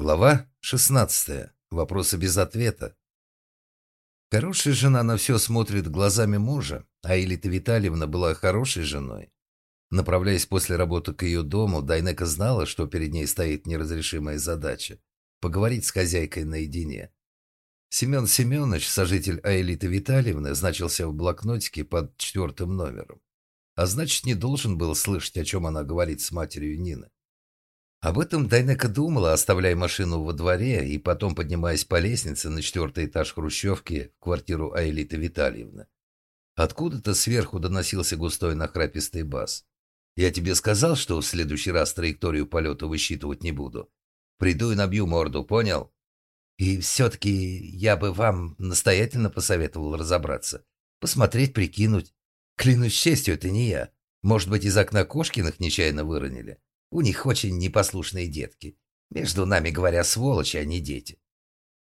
Глава 16. Вопросы без ответа. Хорошая жена на все смотрит глазами мужа, а Элита Витальевна была хорошей женой. Направляясь после работы к ее дому, Дайнека знала, что перед ней стоит неразрешимая задача – поговорить с хозяйкой наедине. Семен Семенович, сожитель Аэлиты Витальевны, значился в блокнотике под четвертым номером. А значит, не должен был слышать, о чем она говорит с матерью Нины. Об этом Дайнека думала, оставляя машину во дворе и потом поднимаясь по лестнице на четвертый этаж хрущевки в квартиру Аэлиты Витальевны. Откуда-то сверху доносился густой нахрапистый бас. «Я тебе сказал, что в следующий раз траекторию полета высчитывать не буду. Приду и набью морду, понял?» «И все-таки я бы вам настоятельно посоветовал разобраться. Посмотреть, прикинуть. Клянусь честью, это не я. Может быть, из окна Кошкиных нечаянно выронили?» У них очень непослушные детки. Между нами говоря, сволочи, а не дети.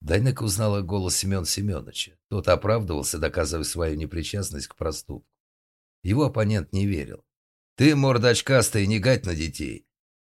Дайнека узнала голос Семен Семеновича. Тот оправдывался, доказывая свою непричастность к проступку. Его оппонент не верил. «Ты, мордочкастый, не гать на детей.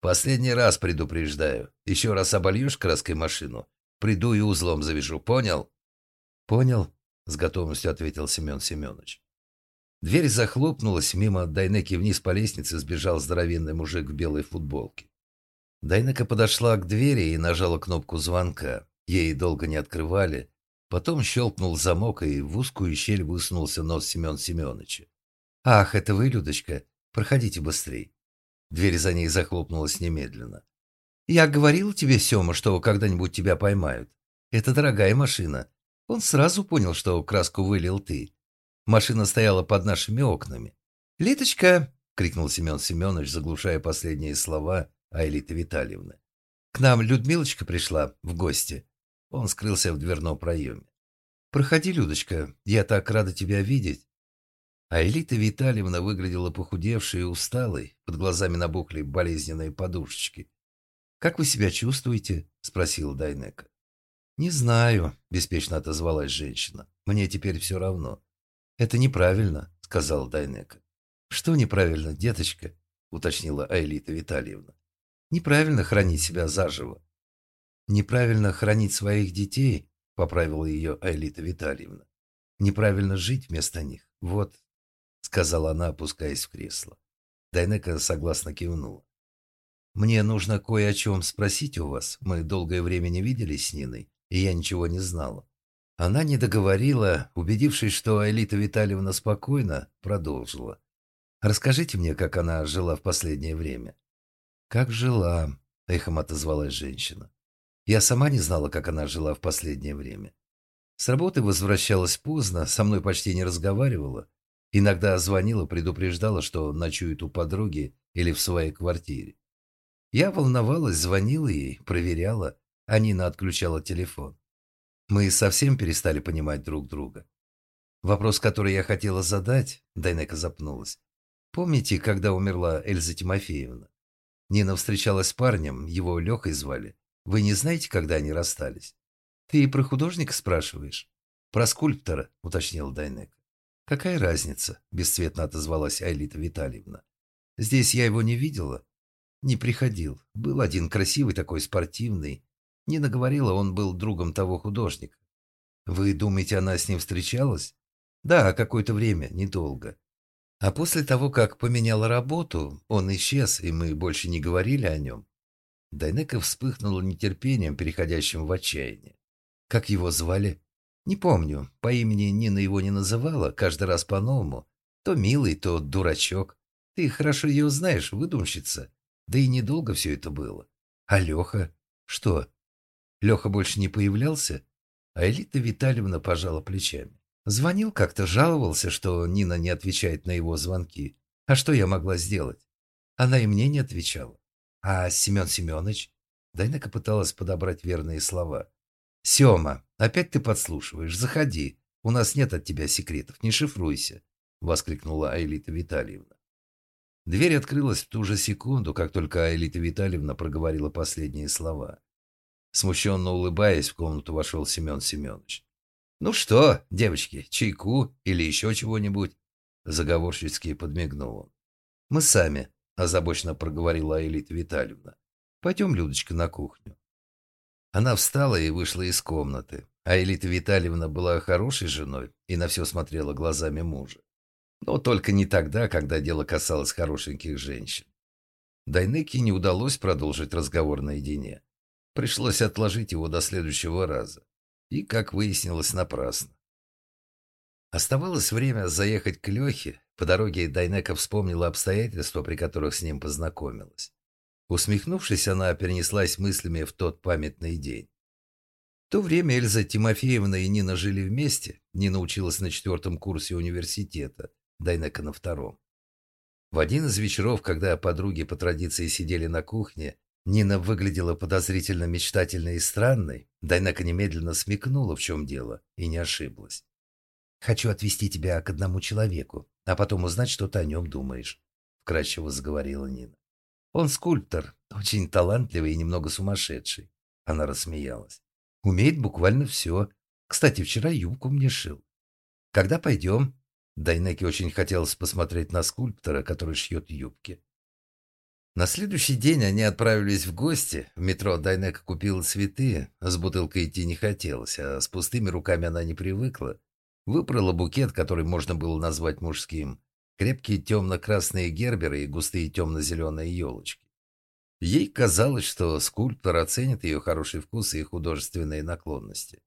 Последний раз предупреждаю. Еще раз обольешь краской машину, приду и узлом завяжу, понял?» «Понял», — с готовностью ответил Семен Семенович. Дверь захлопнулась, мимо Дайнеки вниз по лестнице сбежал здоровенный мужик в белой футболке. Дайнека подошла к двери и нажала кнопку звонка. Ей долго не открывали. Потом щелкнул замок, и в узкую щель высунулся нос Семен Семеновича. «Ах, это вы, Людочка? Проходите быстрей». Дверь за ней захлопнулась немедленно. «Я говорил тебе, Сема, что когда-нибудь тебя поймают. Это дорогая машина. Он сразу понял, что краску вылил ты. Машина стояла под нашими окнами. «Литочка!» — крикнул Семен Семенович, заглушая последние слова Айлиты Витальевны. «К нам Людмилочка пришла в гости». Он скрылся в дверном проеме. «Проходи, Людочка, я так рада тебя видеть». Айлита Витальевна выглядела похудевшей и усталой, под глазами набухли болезненные подушечки. «Как вы себя чувствуете?» — спросил Дайнека. «Не знаю», — беспечно отозвалась женщина. «Мне теперь все равно. «Это неправильно», — сказала Дайнека. «Что неправильно, деточка?» — уточнила Айлита Витальевна. «Неправильно хранить себя заживо». «Неправильно хранить своих детей», — поправила ее Айлита Витальевна. «Неправильно жить вместо них. Вот», — сказала она, опускаясь в кресло. Дайнека согласно кивнула. «Мне нужно кое о чем спросить у вас. Мы долгое время не виделись с Ниной, и я ничего не знала. Она не договорила, убедившись, что Элита Витальевна спокойно, продолжила. «Расскажите мне, как она жила в последнее время». «Как жила?» — эхом отозвалась женщина. «Я сама не знала, как она жила в последнее время. С работы возвращалась поздно, со мной почти не разговаривала. Иногда звонила, предупреждала, что ночует у подруги или в своей квартире. Я волновалась, звонила ей, проверяла, а Нина отключала телефон. Мы совсем перестали понимать друг друга. Вопрос, который я хотела задать, Дайнека запнулась. Помните, когда умерла Эльза Тимофеевна? Нина встречалась с парнем, его Лехой звали. Вы не знаете, когда они расстались? Ты и про художника спрашиваешь? Про скульптора, уточнил Дайнека. Какая разница? Бесцветно отозвалась Айлита Витальевна. Здесь я его не видела. Не приходил. Был один красивый такой, спортивный. Нина говорила, он был другом того художника. Вы думаете, она с ним встречалась? Да, какое-то время, недолго. А после того, как поменяла работу, он исчез, и мы больше не говорили о нем. Дайнека вспыхнула нетерпением, переходящим в отчаяние. Как его звали? Не помню. По имени Нина его не называла, каждый раз по-новому. То милый, то дурачок. Ты хорошо ее знаешь, выдумщица. Да и недолго все это было. А Леха? Что? Леха больше не появлялся, а Элита Витальевна пожала плечами. Звонил как-то, жаловался, что Нина не отвечает на его звонки. А что я могла сделать? Она и мне не отвечала. А Семен Семенович? Дайнека пыталась подобрать верные слова. «Сема, опять ты подслушиваешь. Заходи. У нас нет от тебя секретов. Не шифруйся», — воскликнула Аэлита Витальевна. Дверь открылась в ту же секунду, как только Аэлита Витальевна проговорила последние слова. Смущенно улыбаясь, в комнату вошел Семен Семенович. «Ну что, девочки, чайку или еще чего-нибудь?» Заговорщицки подмигнул он. «Мы сами», – озабоченно проговорила Элита Витальевна. «Пойдем, Людочка, на кухню». Она встала и вышла из комнаты. А Элита Витальевна была хорошей женой и на все смотрела глазами мужа. Но только не тогда, когда дело касалось хорошеньких женщин. Дайнеке не удалось продолжить разговор наедине. Пришлось отложить его до следующего раза. И, как выяснилось, напрасно. Оставалось время заехать к Лехе. По дороге Дайнека вспомнила обстоятельства, при которых с ним познакомилась. Усмехнувшись, она перенеслась мыслями в тот памятный день. В то время Эльза Тимофеевна и Нина жили вместе. Нина училась на четвертом курсе университета, Дайнека на втором. В один из вечеров, когда подруги по традиции сидели на кухне, Нина выглядела подозрительно мечтательной и странной. Дайнека немедленно смекнула, в чем дело, и не ошиблась. «Хочу отвезти тебя к одному человеку, а потом узнать, что ты о нем думаешь», — вкратчиво заговорила Нина. Он скульптор, очень талантливый и немного сумасшедший. Она рассмеялась. Умеет буквально все. Кстати, вчера юбку мне шил. Когда пойдем? Дайнеке очень хотелось посмотреть на скульптора, который шьет юбки. На следующий день они отправились в гости. В метро Дайнека купила цветы. С бутылкой идти не хотелось, а с пустыми руками она не привыкла. Выбрала букет, который можно было назвать мужским. Крепкие темно-красные герберы и густые темно-зеленые елочки. Ей казалось, что скульптор оценит ее хороший вкус и художественные наклонности.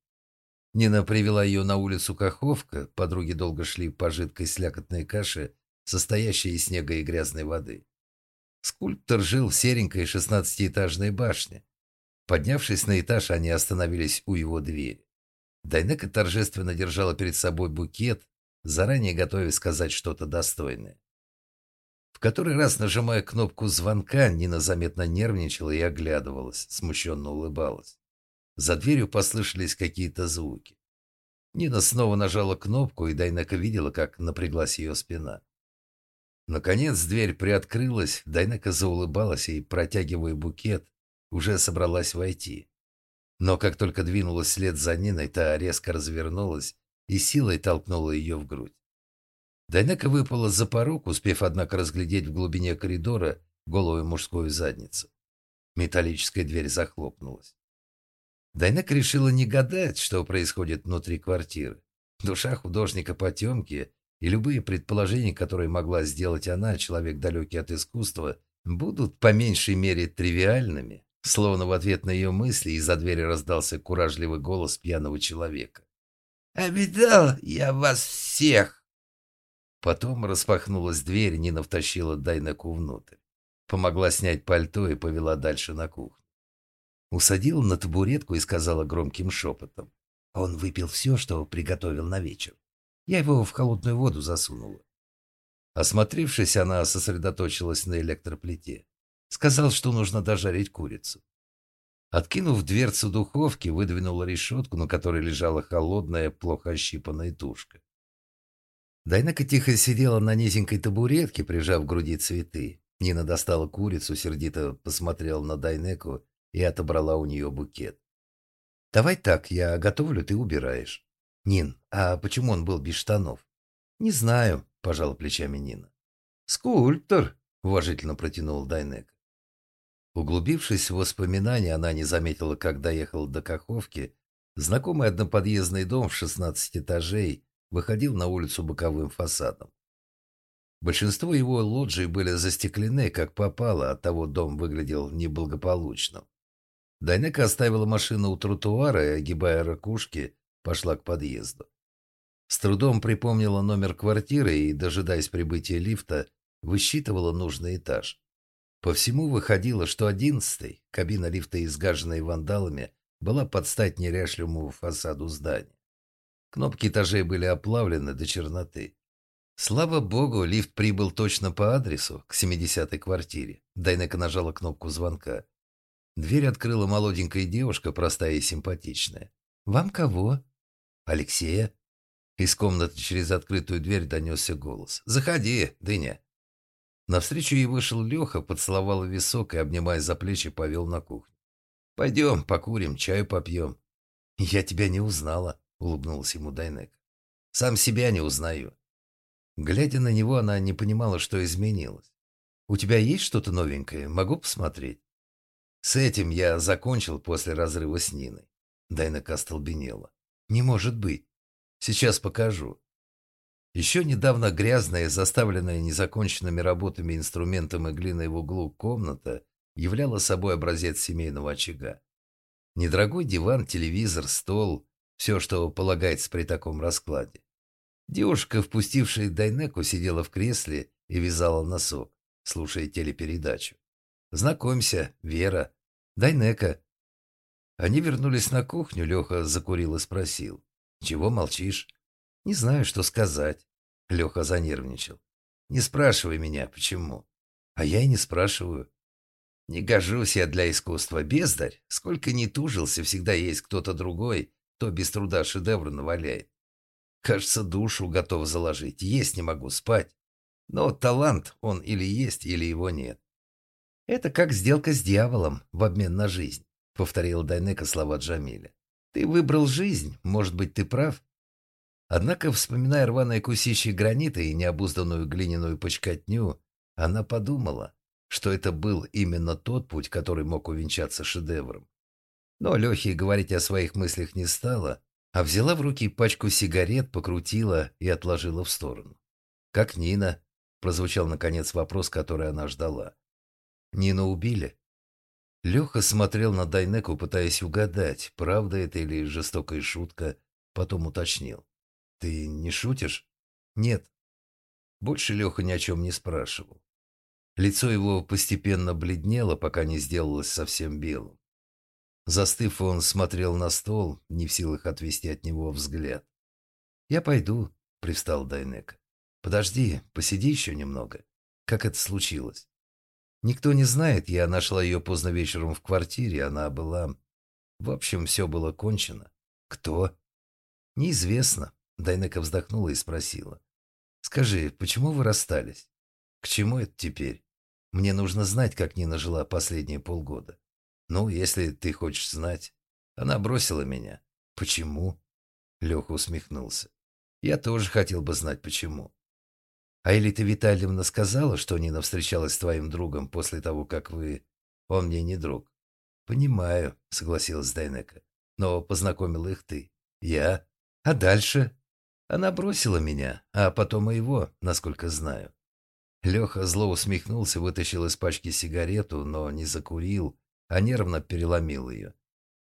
Нина привела ее на улицу Каховка, подруги долго шли по жидкой слякотной каше, состоящей из снега и грязной воды. Скульптор жил в серенькой шестнадцатиэтажной башне. Поднявшись на этаж, они остановились у его двери. Дайнека торжественно держала перед собой букет, заранее готовясь сказать что-то достойное. В который раз, нажимая кнопку звонка, Нина заметно нервничала и оглядывалась, смущенно улыбалась. За дверью послышались какие-то звуки. Нина снова нажала кнопку, и Дайнека видела, как напряглась ее спина. Наконец дверь приоткрылась, Дайнека заулыбалась и, протягивая букет, уже собралась войти. Но как только двинулась вслед за Ниной, та резко развернулась и силой толкнула ее в грудь. Дайнека выпала за порог, успев, однако, разглядеть в глубине коридора голую мужскую задницу. Металлическая дверь захлопнулась. Дайнека решила не гадать, что происходит внутри квартиры. Душа художника потемки и любые предположения, которые могла сделать она, человек далекий от искусства, будут по меньшей мере тривиальными. Словно в ответ на ее мысли из-за двери раздался куражливый голос пьяного человека. «Обидал я вас всех!» Потом распахнулась дверь, Нина втащила Дайнеку внутрь. Помогла снять пальто и повела дальше на кухню. Усадила на табуретку и сказала громким шепотом. Он выпил все, что приготовил на вечер. Я его в холодную воду засунула. Осмотревшись, она сосредоточилась на электроплите. Сказал, что нужно дожарить курицу. Откинув дверцу духовки, выдвинула решетку, на которой лежала холодная, плохо ощипанная тушка. Дайнека тихо сидела на низенькой табуретке, прижав к груди цветы. Нина достала курицу, сердито посмотрела на Дайнеку и отобрала у нее букет. «Давай так, я готовлю, ты убираешь». «Нин, а почему он был без штанов?» «Не знаю», – пожала плечами Нина. «Скульптор», – уважительно протянул Дайнек. Углубившись в воспоминания, она не заметила, как доехала до Каховки. Знакомый одноподъездный дом в 16 этажей выходил на улицу боковым фасадом. Большинство его лоджий были застеклены, как попало, оттого дом выглядел неблагополучным. Дайнека оставила машину у тротуара и, огибая ракушки, пошла к подъезду. С трудом припомнила номер квартиры и, дожидаясь прибытия лифта, высчитывала нужный этаж. По всему выходило, что одиннадцатый, кабина лифта, изгаженная вандалами, была под стать неряшливому фасаду здания. Кнопки этажей были оплавлены до черноты. Слава богу, лифт прибыл точно по адресу, к 70-й квартире. Дайнека нажала кнопку звонка. Дверь открыла молоденькая девушка, простая и симпатичная. «Вам кого?» «Алексея». Из комнаты через открытую дверь донесся голос. «Заходи, Дыня». Навстречу ей вышел Леха, поцеловал висок и, обнимая за плечи, повел на кухню. «Пойдем, покурим, чаю попьем». «Я тебя не узнала», — улыбнулась ему Дайнек. «Сам себя не узнаю». Глядя на него, она не понимала, что изменилось. «У тебя есть что-то новенькое? Могу посмотреть?» С этим я закончил после разрыва с Ниной. Дайнека остолбенела. Не может быть. Сейчас покажу. Еще недавно грязная, заставленная незаконченными работами инструментом и глиной в углу комната являла собой образец семейного очага. Недорогой диван, телевизор, стол – все, что полагается при таком раскладе. Девушка, впустившая Дайнеку, сидела в кресле и вязала носок, слушая телепередачу. «Знакомься, Вера. Дайнека». Они вернулись на кухню, Леха закурил и спросил. «Чего молчишь?» «Не знаю, что сказать». Леха занервничал. «Не спрашивай меня, почему». «А я и не спрашиваю». «Не гожусь я для искусства, бездарь. Сколько ни тужился, всегда есть кто-то другой, кто без труда шедевр наваляет. Кажется, душу готов заложить. Есть не могу, спать. Но талант, он или есть, или его нет. «Это как сделка с дьяволом в обмен на жизнь», — повторил Дайнека слова Джамиля. «Ты выбрал жизнь, может быть, ты прав?» Однако, вспоминая рваные кусищи гранита и необузданную глиняную почкотню, она подумала, что это был именно тот путь, который мог увенчаться шедевром. Но Лехе говорить о своих мыслях не стала, а взяла в руки пачку сигарет, покрутила и отложила в сторону. «Как Нина?» – прозвучал, наконец, вопрос, который она ждала. «Нину убили?» Леха смотрел на Дайнеку, пытаясь угадать, правда это или жестокая шутка, потом уточнил. «Ты не шутишь?» «Нет». Больше Леха ни о чем не спрашивал. Лицо его постепенно бледнело, пока не сделалось совсем белым. Застыв, он смотрел на стол, не в силах отвести от него взгляд. «Я пойду», — привстал Дайнека. «Подожди, посиди еще немного. Как это случилось?» «Никто не знает, я нашла ее поздно вечером в квартире, она была...» «В общем, все было кончено». «Кто?» «Неизвестно», — Дайнека вздохнула и спросила. «Скажи, почему вы расстались? К чему это теперь? Мне нужно знать, как Нина жила последние полгода». «Ну, если ты хочешь знать. Она бросила меня. Почему?» Леха усмехнулся. «Я тоже хотел бы знать, почему». «А Элита Витальевна сказала, что Нина встречалась с твоим другом после того, как вы...» «Он мне не друг». «Понимаю», — согласилась Дайнека. «Но познакомил их ты. Я. А дальше?» «Она бросила меня, а потом и его, насколько знаю». Леха зло усмехнулся, вытащил из пачки сигарету, но не закурил, а нервно переломил ее.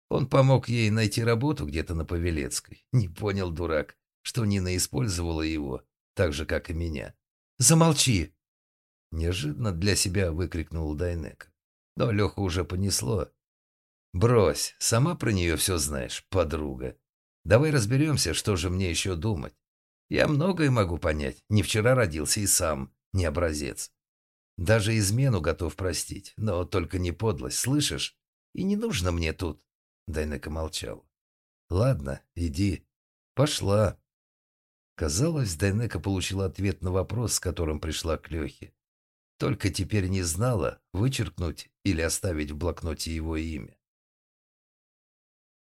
Он помог ей найти работу где-то на Павелецкой. Не понял, дурак, что Нина использовала его, так же, как и меня. «Замолчи!» Неожиданно для себя выкрикнул Дайнека. Но Леху уже понесло. «Брось, сама про нее все знаешь, подруга. Давай разберемся, что же мне еще думать. Я многое могу понять, не вчера родился и сам, не образец. Даже измену готов простить, но только не подлость, слышишь? И не нужно мне тут. Дайнека молчал. Ладно, иди. Пошла. Казалось, Дайнека получила ответ на вопрос, с которым пришла к Лехе. Только теперь не знала, вычеркнуть или оставить в блокноте его имя.